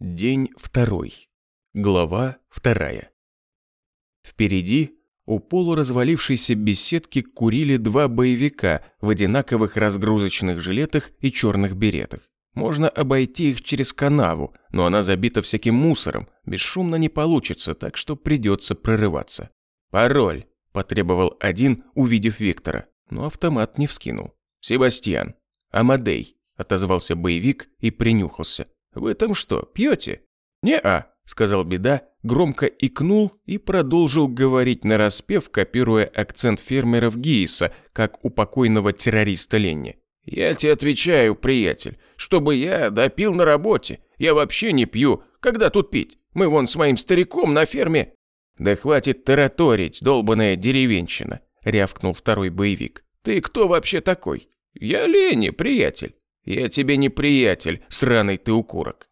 День второй. Глава вторая. Впереди у полуразвалившейся беседки курили два боевика в одинаковых разгрузочных жилетах и черных беретах. Можно обойти их через канаву, но она забита всяким мусором, бесшумно не получится, так что придется прорываться. «Пароль», – потребовал один, увидев Виктора, но автомат не вскинул. «Себастьян». «Амадей», – отозвался боевик и принюхался. «Вы там что, пьете?» «Не-а», — сказал Беда, громко икнул и продолжил говорить нараспев, копируя акцент фермеров Гейса, как у покойного террориста Ленни. «Я тебе отвечаю, приятель, чтобы я допил на работе. Я вообще не пью. Когда тут пить? Мы вон с моим стариком на ферме...» «Да хватит тараторить, долбаная деревенщина», — рявкнул второй боевик. «Ты кто вообще такой?» «Я Ленни, приятель». «Я тебе не приятель, сраный ты укурок».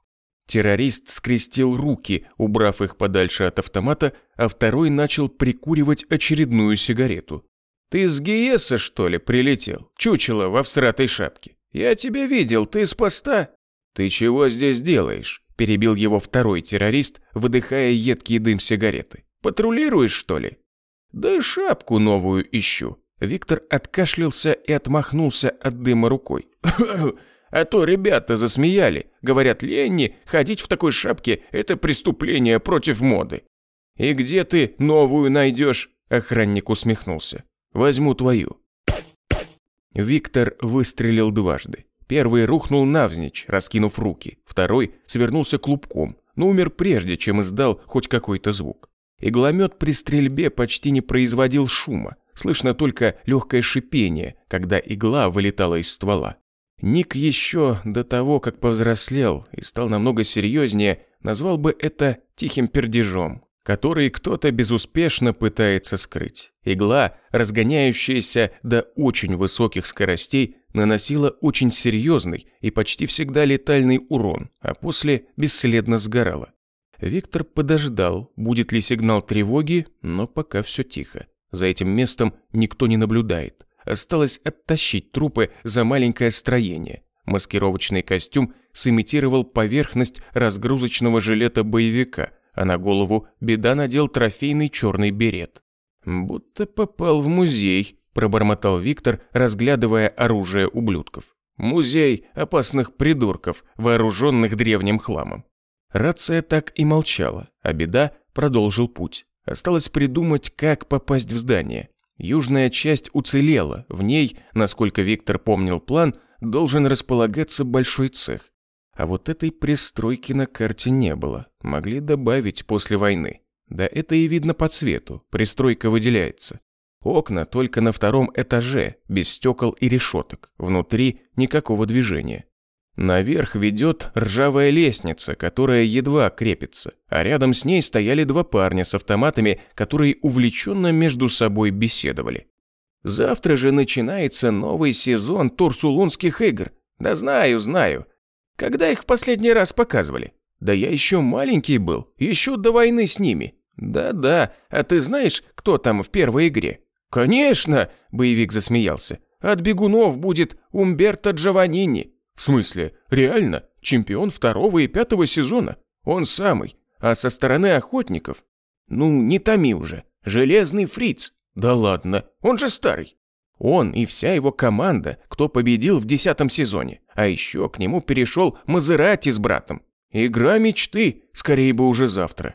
Террорист скрестил руки, убрав их подальше от автомата, а второй начал прикуривать очередную сигарету. «Ты с Гиеса, что ли, прилетел? Чучело во всратой шапке. Я тебя видел, ты с поста...» «Ты чего здесь делаешь?» – перебил его второй террорист, выдыхая едкий дым сигареты. «Патрулируешь, что ли?» «Да шапку новую ищу. Виктор откашлялся и отмахнулся от дыма рукой. «А то ребята засмеяли. Говорят, Ленни, ходить в такой шапке – это преступление против моды». «И где ты новую найдешь?» – охранник усмехнулся. «Возьму твою». Виктор выстрелил дважды. Первый рухнул навзничь, раскинув руки. Второй свернулся клубком, но умер прежде, чем издал хоть какой-то звук. Игломет при стрельбе почти не производил шума, Слышно только легкое шипение, когда игла вылетала из ствола. Ник еще до того, как повзрослел и стал намного серьезнее, назвал бы это тихим пердежом, который кто-то безуспешно пытается скрыть. Игла, разгоняющаяся до очень высоких скоростей, наносила очень серьезный и почти всегда летальный урон, а после бесследно сгорала. Виктор подождал, будет ли сигнал тревоги, но пока все тихо. За этим местом никто не наблюдает. Осталось оттащить трупы за маленькое строение. Маскировочный костюм сымитировал поверхность разгрузочного жилета боевика, а на голову беда надел трофейный черный берет. «Будто попал в музей», – пробормотал Виктор, разглядывая оружие ублюдков. «Музей опасных придурков, вооруженных древним хламом». Рация так и молчала, а беда продолжил путь. Осталось придумать, как попасть в здание. Южная часть уцелела, в ней, насколько Виктор помнил план, должен располагаться большой цех. А вот этой пристройки на карте не было, могли добавить после войны. Да это и видно по цвету, пристройка выделяется. Окна только на втором этаже, без стекол и решеток, внутри никакого движения. Наверх ведет ржавая лестница, которая едва крепится, а рядом с ней стояли два парня с автоматами, которые увлеченно между собой беседовали. Завтра же начинается новый сезон Турсулунских игр. Да знаю, знаю. Когда их в последний раз показывали? Да я еще маленький был, еще до войны с ними. Да-да, а ты знаешь, кто там в первой игре? Конечно, боевик засмеялся. От бегунов будет Умберто Джованини. В смысле, реально, чемпион второго и пятого сезона? Он самый. А со стороны охотников? Ну, не томи уже. Железный фриц. Да ладно, он же старый. Он и вся его команда, кто победил в десятом сезоне. А еще к нему перешел Мазерати с братом. Игра мечты, скорее бы уже завтра.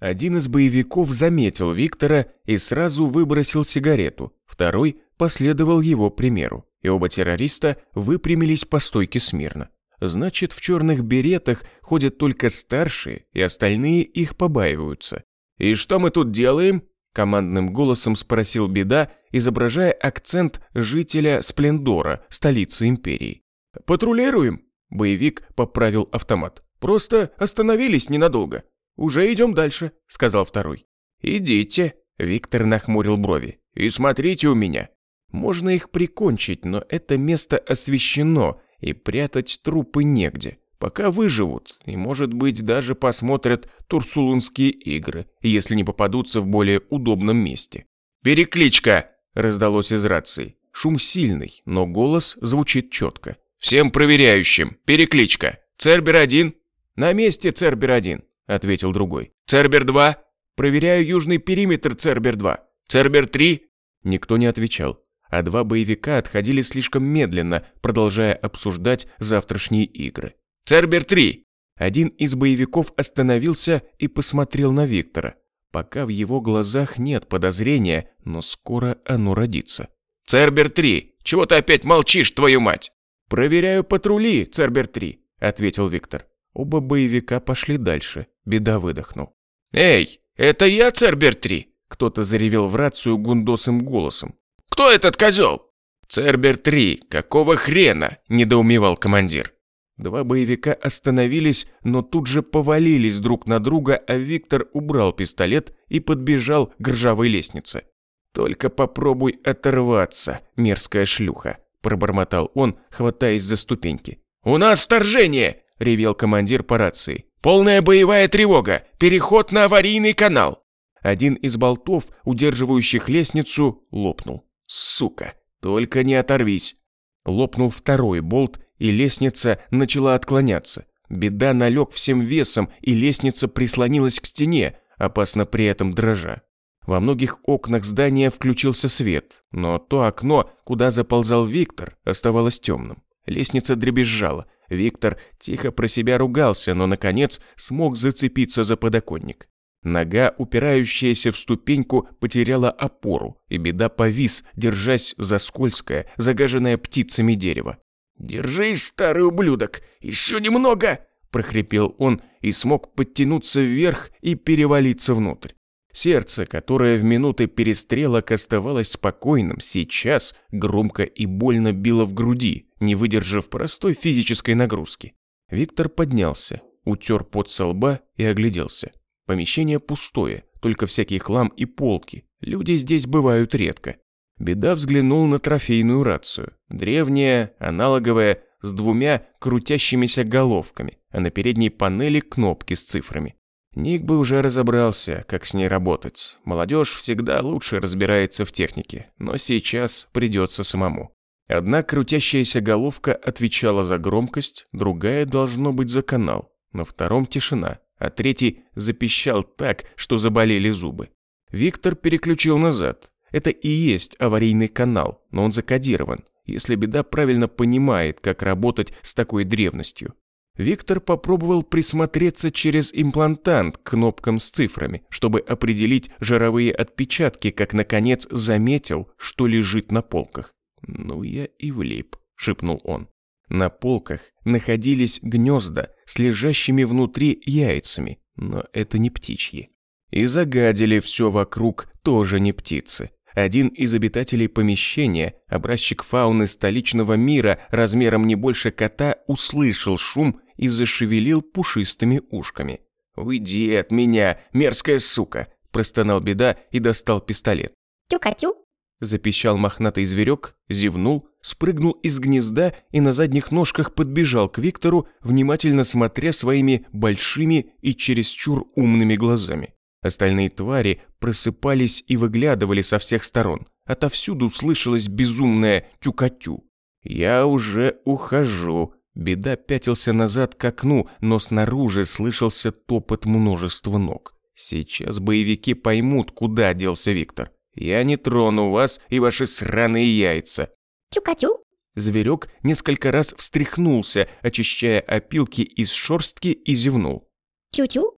Один из боевиков заметил Виктора и сразу выбросил сигарету. Второй последовал его примеру и оба террориста выпрямились по стойке смирно. Значит, в черных беретах ходят только старшие, и остальные их побаиваются. «И что мы тут делаем?» – командным голосом спросил Беда, изображая акцент жителя Сплендора, столицы империи. «Патрулируем?» – боевик поправил автомат. «Просто остановились ненадолго. Уже идем дальше», – сказал второй. «Идите», – Виктор нахмурил брови. «И смотрите у меня. Можно их прикончить, но это место освещено, и прятать трупы негде. Пока выживут, и, может быть, даже посмотрят турсулунские игры, если не попадутся в более удобном месте. «Перекличка!» – раздалось из рации. Шум сильный, но голос звучит четко. «Всем проверяющим! Перекличка! Цербер-1!» «На месте, Цербер-1», — ответил другой. «Цербер-2?» «Проверяю южный периметр, Цербер-2». «Цербер-3?» Никто не отвечал, а два боевика отходили слишком медленно, продолжая обсуждать завтрашние игры. «Цербер-3!» Один из боевиков остановился и посмотрел на Виктора. Пока в его глазах нет подозрения, но скоро оно родится. «Цербер-3! Чего ты опять молчишь, твою мать?» «Проверяю патрули, Цербер-3», — ответил Виктор. Оба боевика пошли дальше. Беда выдохнул. «Эй, это я, Цербер-3?» Кто-то заревел в рацию гундосым голосом. «Кто этот козел?» «Цербер-3, какого хрена?» – недоумевал командир. Два боевика остановились, но тут же повалились друг на друга, а Виктор убрал пистолет и подбежал к ржавой лестнице. «Только попробуй оторваться, мерзкая шлюха», – пробормотал он, хватаясь за ступеньки. «У нас вторжение!» – ревел командир по рации. «Полная боевая тревога! Переход на аварийный канал!» Один из болтов, удерживающих лестницу, лопнул. «Сука! Только не оторвись!» Лопнул второй болт, и лестница начала отклоняться. Беда налег всем весом, и лестница прислонилась к стене, опасно при этом дрожа. Во многих окнах здания включился свет, но то окно, куда заползал Виктор, оставалось темным. Лестница дребезжала. Виктор тихо про себя ругался, но, наконец, смог зацепиться за подоконник. Нога, упирающаяся в ступеньку, потеряла опору, и беда повис, держась за скользкое, загаженное птицами дерево. «Держись, старый ублюдок, еще немного!» – прохрипел он и смог подтянуться вверх и перевалиться внутрь. Сердце, которое в минуты перестрелок оставалось спокойным, сейчас громко и больно било в груди, не выдержав простой физической нагрузки. Виктор поднялся, утер пот со лба и огляделся. Помещение пустое, только всякий хлам и полки. Люди здесь бывают редко. Беда взглянул на трофейную рацию. Древняя, аналоговая, с двумя крутящимися головками, а на передней панели кнопки с цифрами. Ник бы уже разобрался, как с ней работать. Молодежь всегда лучше разбирается в технике, но сейчас придется самому. Одна крутящаяся головка отвечала за громкость, другая должно быть за канал. На втором тишина, а третий запищал так, что заболели зубы. Виктор переключил назад, это и есть аварийный канал, но он закодирован, если беда правильно понимает, как работать с такой древностью. Виктор попробовал присмотреться через имплантант к кнопкам с цифрами, чтобы определить жировые отпечатки, как, наконец, заметил, что лежит на полках. «Ну я и влип», — шепнул он. На полках находились гнезда с лежащими внутри яйцами, но это не птичьи. И загадили все вокруг тоже не птицы. Один из обитателей помещения, образчик фауны столичного мира размером не больше кота, услышал шум и зашевелил пушистыми ушками. «Уйди от меня, мерзкая сука!» – простонал беда и достал пистолет. «Тю-катю!» – запищал мохнатый зверек, зевнул, спрыгнул из гнезда и на задних ножках подбежал к Виктору, внимательно смотря своими большими и чересчур умными глазами. Остальные твари просыпались и выглядывали со всех сторон. Отовсюду слышалось безумное тюкатю. «Я уже ухожу». Беда пятился назад к окну, но снаружи слышался топот множества ног. Сейчас боевики поймут, куда делся Виктор. «Я не трону вас и ваши сраные яйца». «Тюкатю?» Зверек несколько раз встряхнулся, очищая опилки из шорстки и зевнул. «Тю-тю?»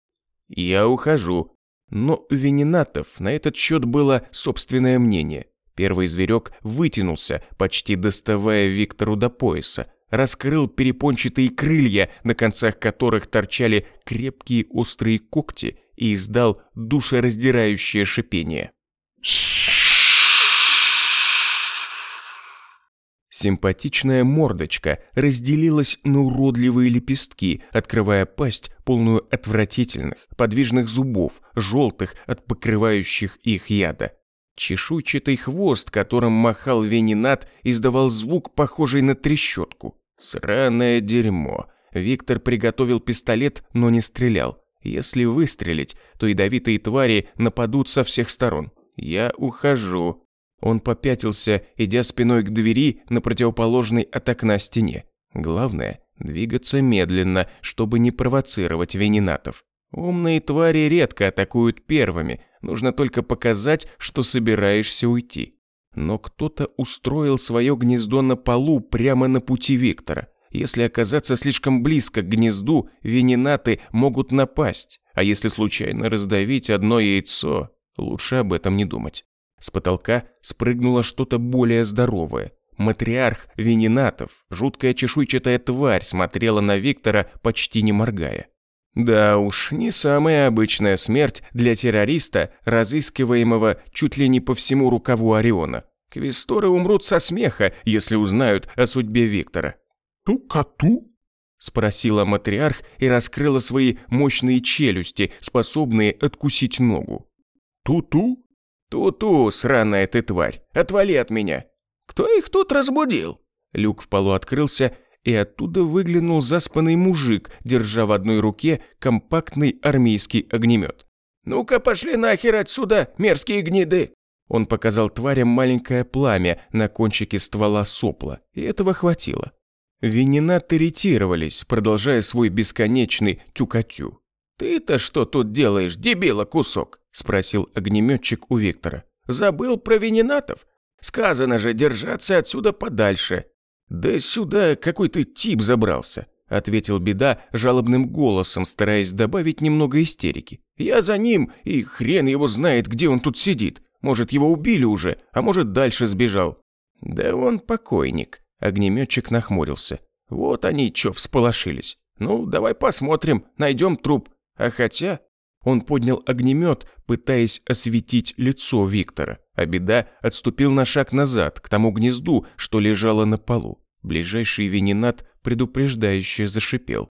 «Я ухожу. Но у венинатов на этот счет было собственное мнение. Первый зверек вытянулся, почти доставая Виктору до пояса, раскрыл перепончатые крылья, на концах которых торчали крепкие острые когти, и издал душераздирающее шипение. Симпатичная мордочка разделилась на уродливые лепестки, открывая пасть, полную отвратительных, подвижных зубов, желтых от покрывающих их яда. Чешуйчатый хвост, которым махал Венинат, издавал звук, похожий на трещотку. Сраное дерьмо. Виктор приготовил пистолет, но не стрелял. Если выстрелить, то ядовитые твари нападут со всех сторон. Я ухожу. Он попятился, идя спиной к двери на противоположной от окна стене. Главное, Двигаться медленно, чтобы не провоцировать венинатов. Умные твари редко атакуют первыми, нужно только показать, что собираешься уйти. Но кто-то устроил свое гнездо на полу прямо на пути Виктора. Если оказаться слишком близко к гнезду, венинаты могут напасть, а если случайно раздавить одно яйцо, лучше об этом не думать. С потолка спрыгнуло что-то более здоровое. Матриарх венинатов, жуткая чешуйчатая тварь, смотрела на Виктора, почти не моргая. Да уж, не самая обычная смерть для террориста, разыскиваемого чуть ли не по всему рукаву Ориона. Квесторы умрут со смеха, если узнают о судьбе Виктора. «Ту-ка-ту?» – спросила матриарх и раскрыла свои мощные челюсти, способные откусить ногу. «Ту-ту?» «Ту-ту, сраная ты тварь, отвали от меня!» «Кто их тут разбудил?» Люк в полу открылся, и оттуда выглянул заспанный мужик, держа в одной руке компактный армейский огнемет. «Ну-ка пошли нахер отсюда, мерзкие гниды!» Он показал тварям маленькое пламя на кончике ствола сопла, и этого хватило. Венинаты ретировались, продолжая свой бесконечный тюкатю. «Ты-то что тут делаешь, дебила кусок?» – спросил огнеметчик у Виктора. «Забыл про венинатов? Сказано же держаться отсюда подальше. «Да сюда какой-то тип забрался», – ответил Беда жалобным голосом, стараясь добавить немного истерики. «Я за ним, и хрен его знает, где он тут сидит. Может, его убили уже, а может, дальше сбежал». «Да он покойник», – огнеметчик нахмурился. «Вот они чё всполошились. Ну, давай посмотрим, найдем труп. А хотя...» Он поднял огнемет, пытаясь осветить лицо Виктора, а беда отступил на шаг назад, к тому гнезду, что лежало на полу. Ближайший венинат предупреждающе зашипел.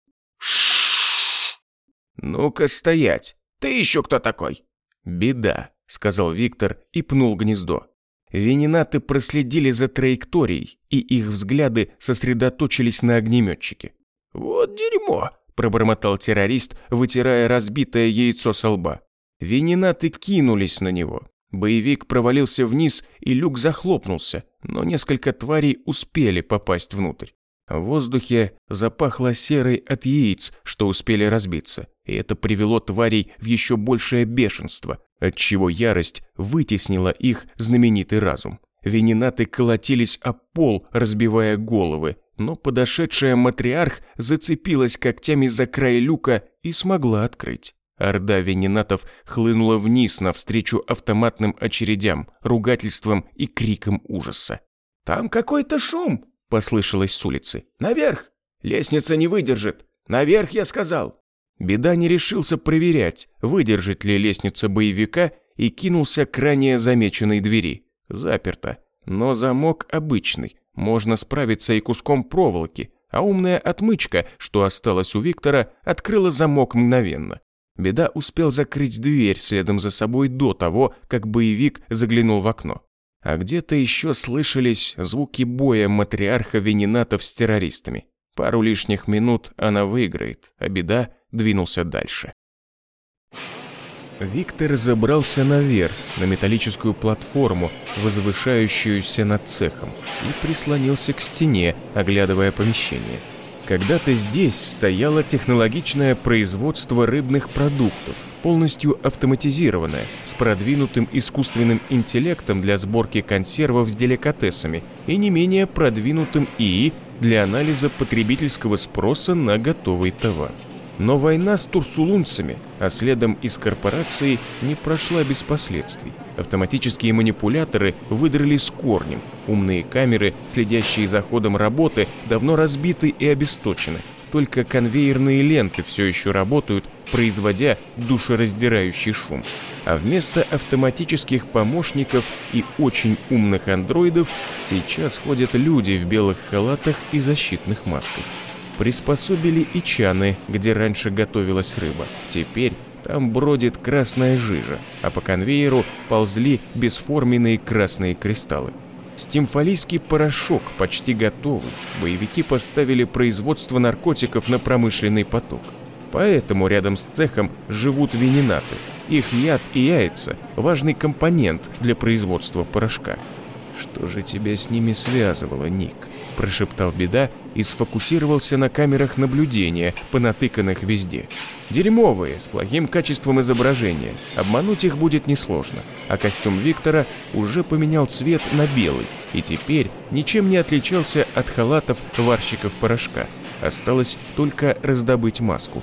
«Ну-ка стоять! Ты еще кто такой?» «Беда», — сказал Виктор и пнул гнездо. Венинаты проследили за траекторией, и их взгляды сосредоточились на огнеметчике. «Вот дерьмо!» – пробормотал террорист, вытирая разбитое яйцо со лба. Венинаты кинулись на него. Боевик провалился вниз, и люк захлопнулся, но несколько тварей успели попасть внутрь. В воздухе запахло серой от яиц, что успели разбиться, и это привело тварей в еще большее бешенство, отчего ярость вытеснила их знаменитый разум. Венинаты колотились о пол, разбивая головы, но подошедшая матриарх зацепилась когтями за край люка и смогла открыть. Орда венинатов хлынула вниз навстречу автоматным очередям, ругательствам и крикам ужаса. «Там какой-то шум!» – послышалось с улицы. «Наверх! Лестница не выдержит! Наверх, я сказал!» Беда не решился проверять, выдержит ли лестница боевика, и кинулся к ранее замеченной двери. Заперто. Но замок обычный, можно справиться и куском проволоки, а умная отмычка, что осталась у Виктора, открыла замок мгновенно. Беда успел закрыть дверь следом за собой до того, как боевик заглянул в окно. А где-то еще слышались звуки боя матриарха Венинатов с террористами. Пару лишних минут она выиграет, а Беда двинулся дальше. Виктор забрался наверх, на металлическую платформу, возвышающуюся над цехом, и прислонился к стене, оглядывая помещение. Когда-то здесь стояло технологичное производство рыбных продуктов, полностью автоматизированное, с продвинутым искусственным интеллектом для сборки консервов с деликатесами и не менее продвинутым ИИ для анализа потребительского спроса на готовый товар. Но война с турсулунцами, а следом и с корпорацией, не прошла без последствий. Автоматические манипуляторы выдрали с корнем. Умные камеры, следящие за ходом работы, давно разбиты и обесточены. Только конвейерные ленты все еще работают, производя душераздирающий шум. А вместо автоматических помощников и очень умных андроидов сейчас ходят люди в белых халатах и защитных масках. Приспособили и чаны, где раньше готовилась рыба. Теперь там бродит красная жижа, а по конвейеру ползли бесформенные красные кристаллы. Стимфалийский порошок почти готовый. Боевики поставили производство наркотиков на промышленный поток. Поэтому рядом с цехом живут венинаты. Их яд и яйца – важный компонент для производства порошка. «Что же тебя с ними связывало, Ник?» – прошептал Беда и сфокусировался на камерах наблюдения, понатыканных везде. Дерьмовые, с плохим качеством изображения. Обмануть их будет несложно. А костюм Виктора уже поменял цвет на белый, и теперь ничем не отличался от халатов варщиков порошка. Осталось только раздобыть маску.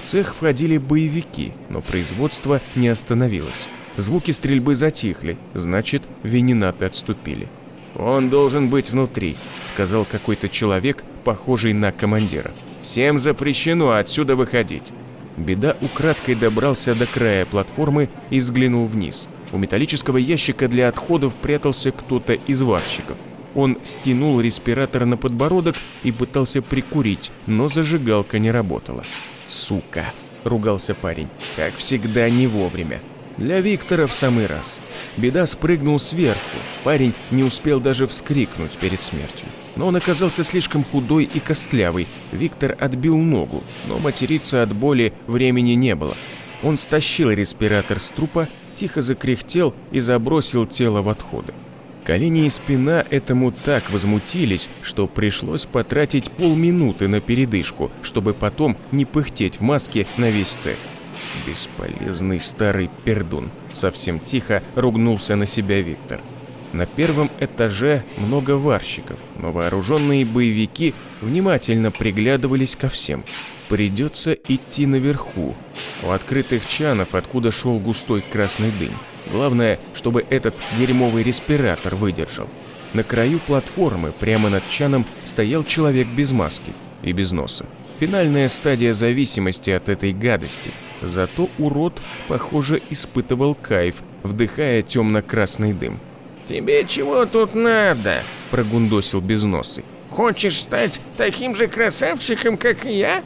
В цех входили боевики, но производство не остановилось. Звуки стрельбы затихли, значит, венинаты отступили. «Он должен быть внутри», — сказал какой-то человек, похожий на командира. «Всем запрещено отсюда выходить». Беда украдкой добрался до края платформы и взглянул вниз. У металлического ящика для отходов прятался кто-то из варщиков. Он стянул респиратор на подбородок и пытался прикурить, но зажигалка не работала. «Сука!» – ругался парень. «Как всегда, не вовремя. Для Виктора в самый раз. Беда спрыгнул сверху. Парень не успел даже вскрикнуть перед смертью. Но он оказался слишком худой и костлявый. Виктор отбил ногу, но материться от боли времени не было. Он стащил респиратор с трупа, тихо закряхтел и забросил тело в отходы. Колени и спина этому так возмутились, что пришлось потратить полминуты на передышку, чтобы потом не пыхтеть в маске на весь цех. Бесполезный старый пердун. Совсем тихо ругнулся на себя Виктор. На первом этаже много варщиков, но вооруженные боевики внимательно приглядывались ко всем. Придется идти наверху, у открытых чанов, откуда шел густой красный дым. Главное, чтобы этот дерьмовый респиратор выдержал. На краю платформы, прямо над чаном, стоял человек без маски и без носа. Финальная стадия зависимости от этой гадости. Зато урод, похоже, испытывал кайф, вдыхая темно-красный дым. «Тебе чего тут надо?» – прогундосил безносый. «Хочешь стать таким же красавчиком, как и я?»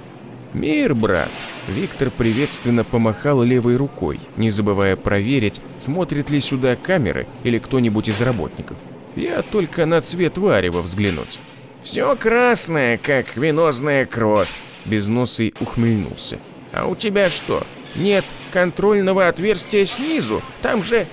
«Мир, брат!» Виктор приветственно помахал левой рукой, не забывая проверить, смотрит ли сюда камеры или кто-нибудь из работников. Я только на цвет варева взглянуть. «Все красное, как венозная кровь», — Безносый ухмыльнулся. «А у тебя что, нет контрольного отверстия снизу? Там же...»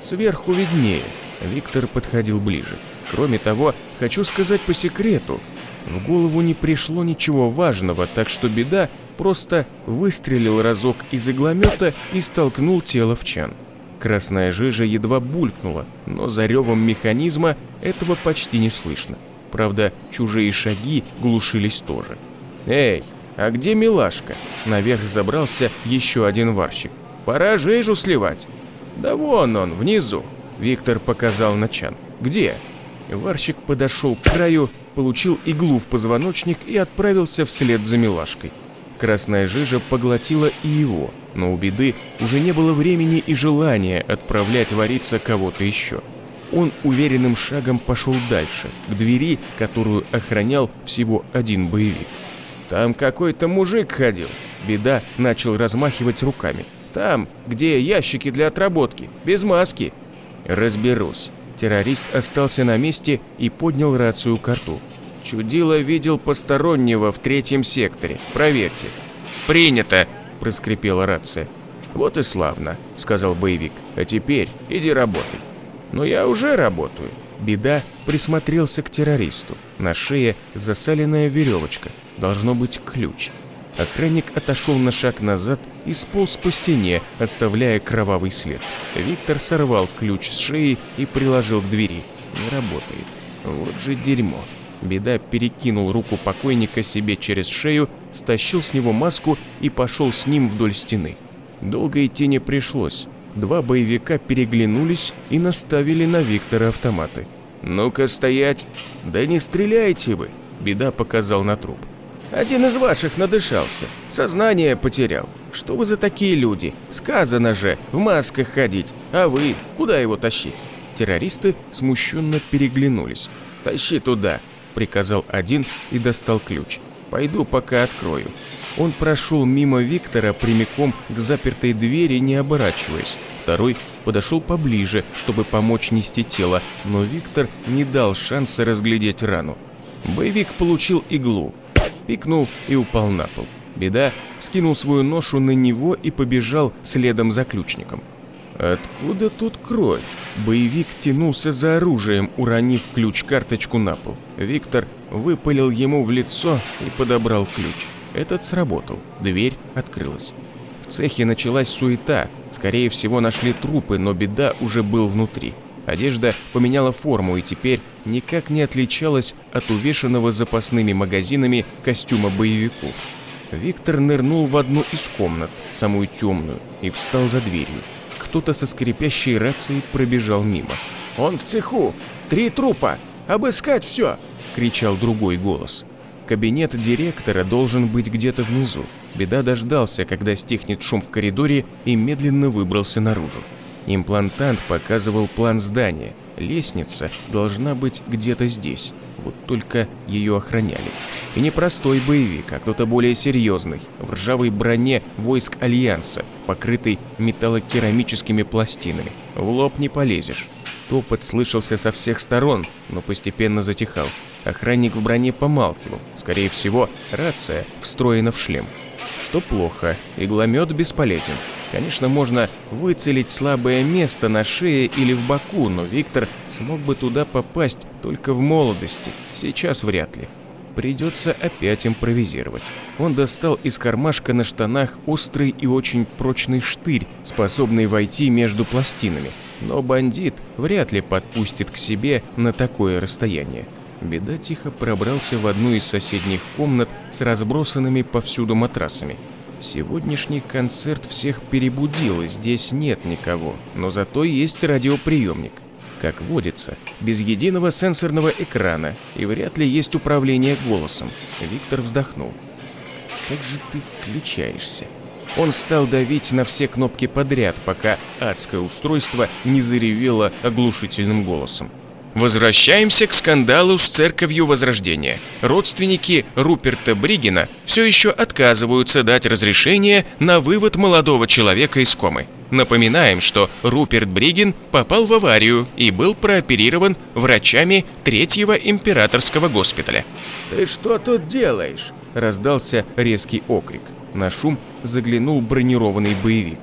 «Сверху виднее». Виктор подходил ближе. «Кроме того, хочу сказать по секрету. В голову не пришло ничего важного, так что беда просто выстрелил разок из игломета и столкнул тело в чан. Красная жижа едва булькнула, но за ревом механизма этого почти не слышно. Правда, чужие шаги глушились тоже. «Эй, а где милашка?» Наверх забрался еще один варщик. «Пора жижу сливать». «Да вон он, внизу», — Виктор показал на чан. «Где?» Варщик подошел к краю, получил иглу в позвоночник и отправился вслед за милашкой. Красная жижа поглотила и его, но у беды уже не было времени и желания отправлять вариться кого-то еще. Он уверенным шагом пошел дальше, к двери, которую охранял всего один боевик. Там какой-то мужик ходил. Беда начал размахивать руками. Там, где ящики для отработки, без маски. Разберусь. Террорист остался на месте и поднял рацию к. Чудило видел постороннего в третьем секторе. Проверьте. Принято, проскрипела рация. Вот и славно, сказал боевик. А теперь иди работай. Но я уже работаю. Беда присмотрелся к террористу. На шее засаленная веревочка. Должно быть ключ. Охранник отошел на шаг назад и сполз по стене, оставляя кровавый след. Виктор сорвал ключ с шеи и приложил к двери. Не работает. Вот же дерьмо. Беда перекинул руку покойника себе через шею, стащил с него маску и пошел с ним вдоль стены. Долго идти не пришлось. Два боевика переглянулись и наставили на Виктора автоматы. «Ну-ка стоять! Да не стреляйте вы!» Беда показал на труп. Один из ваших надышался, сознание потерял. Что вы за такие люди? Сказано же, в масках ходить. А вы, куда его тащить? Террористы смущенно переглянулись. «Тащи туда», — приказал один и достал ключ. «Пойду пока открою». Он прошел мимо Виктора прямиком к запертой двери, не оборачиваясь. Второй подошел поближе, чтобы помочь нести тело, но Виктор не дал шанса разглядеть рану. Боевик получил иглу, пикнул и упал на пол. Беда скинул свою ношу на него и побежал следом за ключником. Откуда тут кровь? Боевик тянулся за оружием, уронив ключ-карточку на пол. Виктор выпалил ему в лицо и подобрал ключ. Этот сработал. Дверь открылась. В цехе началась суета. Скорее всего, нашли трупы, но беда уже был внутри. Одежда поменяла форму и теперь никак не отличалась от увешанного запасными магазинами костюма боевиков. Виктор нырнул в одну из комнат, самую темную, и встал за дверью. Кто-то со скрипящей рацией пробежал мимо. «Он в цеху! Три трупа! Обыскать все!» — кричал другой голос. Кабинет директора должен быть где-то внизу. Беда дождался, когда стихнет шум в коридоре и медленно выбрался наружу. Имплантант показывал план здания. Лестница должна быть где-то здесь. Вот только ее охраняли. И не простой боевик, а кто-то более серьезный, в ржавой броне войск Альянса, покрытый металлокерамическими пластинами. В лоб не полезешь. Топот слышался со всех сторон, но постепенно затихал. Охранник в броне помалкивал. Скорее всего, рация встроена в шлем. Что плохо, игломет бесполезен. Конечно, можно выцелить слабое место на шее или в боку, но Виктор смог бы туда попасть только в молодости. Сейчас вряд ли. Придется опять импровизировать. Он достал из кармашка на штанах острый и очень прочный штырь, способный войти между пластинами. Но бандит вряд ли подпустит к себе на такое расстояние. Беда тихо пробрался в одну из соседних комнат с разбросанными повсюду матрасами. Сегодняшний концерт всех перебудил, и здесь нет никого, но зато есть радиоприемник. Как водится, без единого сенсорного экрана, и вряд ли есть управление голосом. Виктор вздохнул. Как же ты включаешься? Он стал давить на все кнопки подряд, пока адское устройство не заревело оглушительным голосом. Возвращаемся к скандалу с церковью Возрождения. Родственники Руперта Бригина все еще отказываются дать разрешение на вывод молодого человека из комы. Напоминаем, что Руперт Бригин попал в аварию и был прооперирован врачами третьего императорского госпиталя. «Ты что тут делаешь?» – раздался резкий окрик. На шум заглянул бронированный боевик.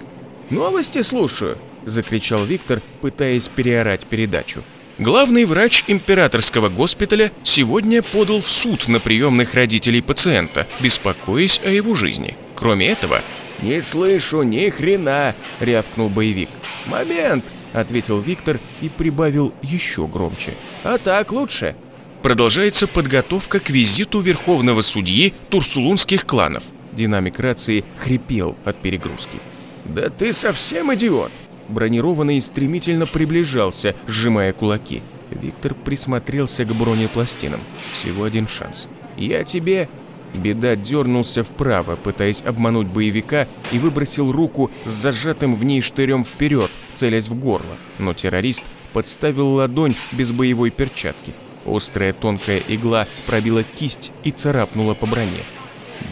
«Новости слушаю!» – закричал Виктор, пытаясь переорать передачу. Главный врач императорского госпиталя сегодня подал в суд на приемных родителей пациента, беспокоясь о его жизни. Кроме этого... «Не слышу ни хрена!» — рявкнул боевик. «Момент!» — ответил Виктор и прибавил еще громче. «А так лучше!» Продолжается подготовка к визиту верховного судьи турсулунских кланов. Динамик рации хрипел от перегрузки. «Да ты совсем идиот!» Бронированный стремительно приближался, сжимая кулаки. Виктор присмотрелся к бронепластинам. Всего один шанс. «Я тебе...» Беда дернулся вправо, пытаясь обмануть боевика, и выбросил руку с зажатым в ней штырем вперед, целясь в горло. Но террорист подставил ладонь без боевой перчатки. Острая тонкая игла пробила кисть и царапнула по броне.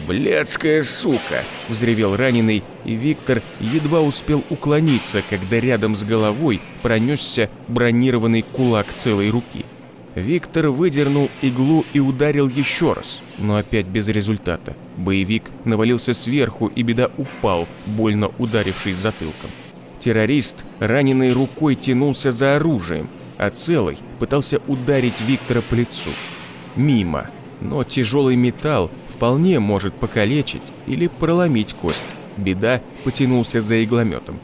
«Блядская сука!» – взревел раненый, и Виктор едва успел уклониться, когда рядом с головой пронесся бронированный кулак целой руки. Виктор выдернул иглу и ударил еще раз, но опять без результата. Боевик навалился сверху, и беда упал, больно ударившись затылком. Террорист, раненой рукой, тянулся за оружием, а целый пытался ударить Виктора по лицу. Мимо, но тяжелый металл вполне может покалечить или проломить кость. Беда потянулся за иглометом.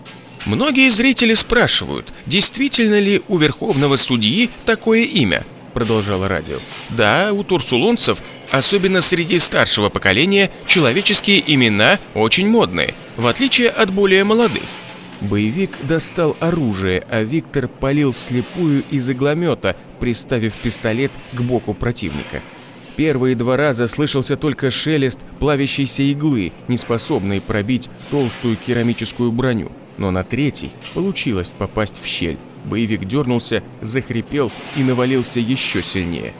Многие зрители спрашивают, действительно ли у верховного судьи такое имя, продолжало радио. Да, у турсулунцев, особенно среди старшего поколения, человеческие имена очень модные, в отличие от более молодых. Боевик достал оружие, а Виктор полил вслепую из игломета, приставив пистолет к боку противника. Первые два раза слышался только шелест плавящейся иглы, не способной пробить толстую керамическую броню. Но на третий получилось попасть в щель. Боевик дернулся, захрипел и навалился еще сильнее.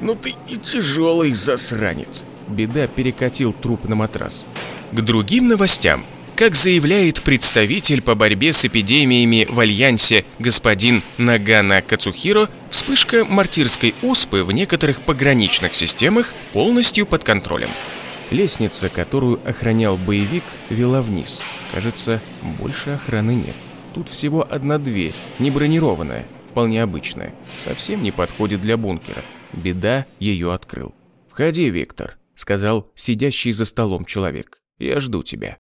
«Ну ты и тяжелый засранец!» Беда перекатил труп на матрас. К другим новостям. Как заявляет представитель по борьбе с эпидемиями в Альянсе господин Нагана Кацухиро, вспышка мартирской оспы в некоторых пограничных системах полностью под контролем. Лестница, которую охранял боевик, вела вниз. Кажется, больше охраны нет. Тут всего одна дверь, не бронированная, вполне обычная. Совсем не подходит для бункера. Беда ее открыл. «Входи, Виктор», — сказал сидящий за столом человек. «Я жду тебя».